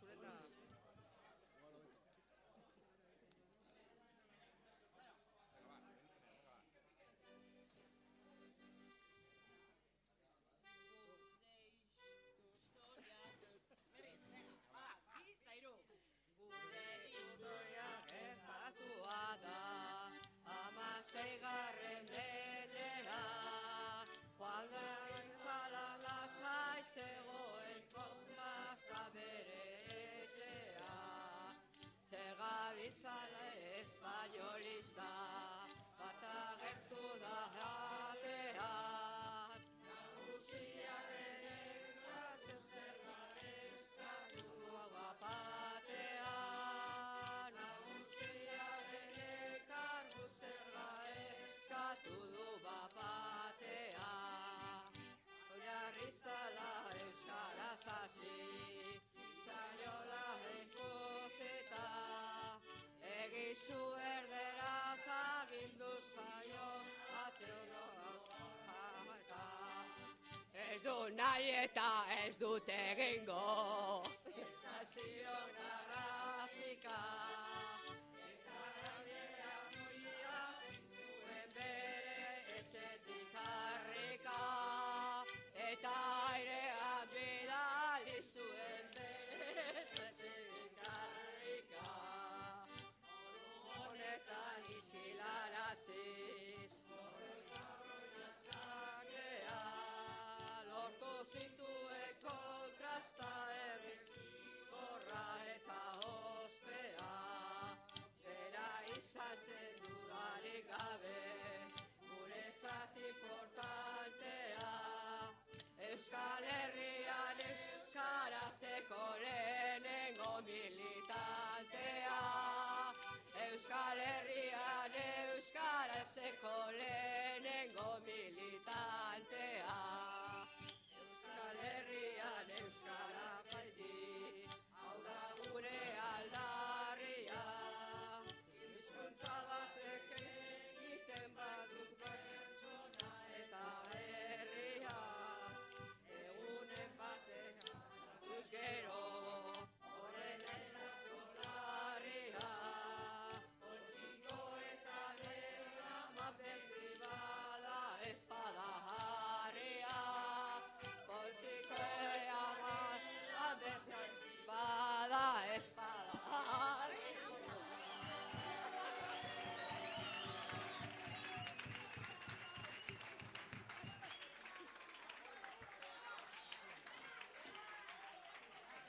chuleta. eta ez dut egingo. gabe guretzat importantea Euskal Herrian Euskarazeko lehenengo militantea. Euskal Herrian Euskarazeko lehenengo